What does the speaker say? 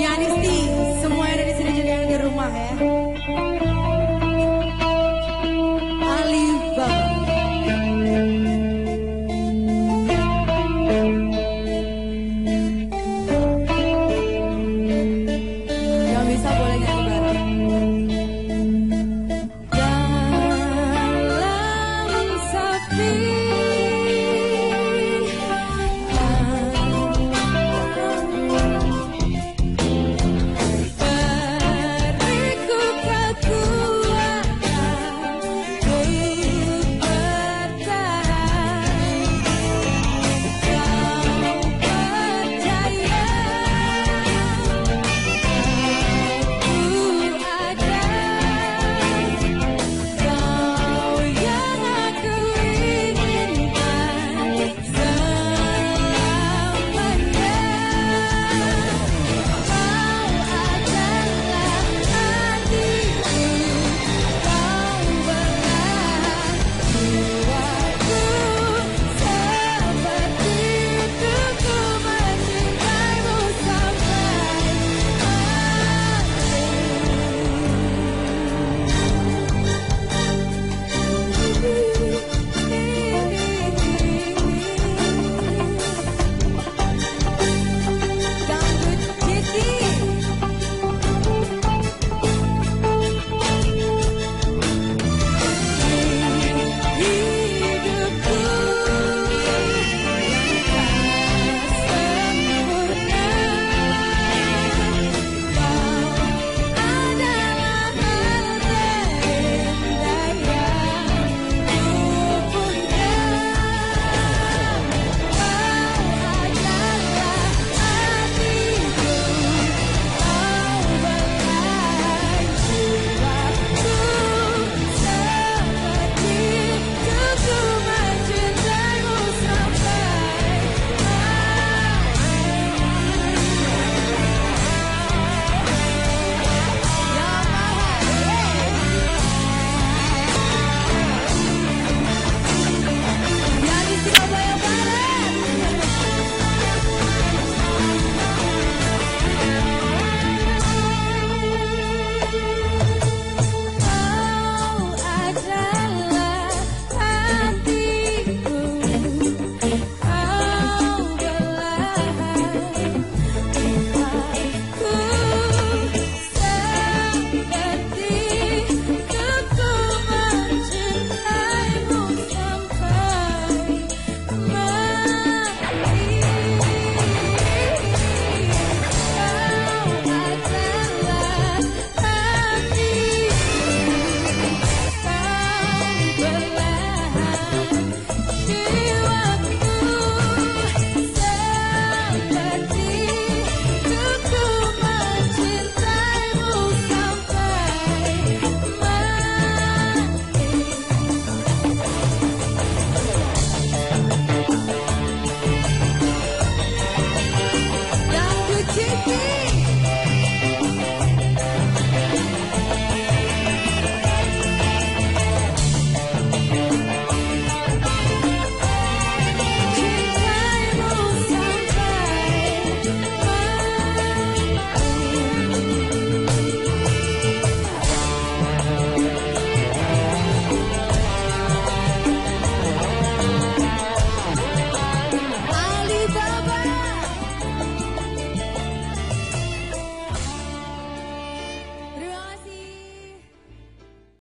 Yani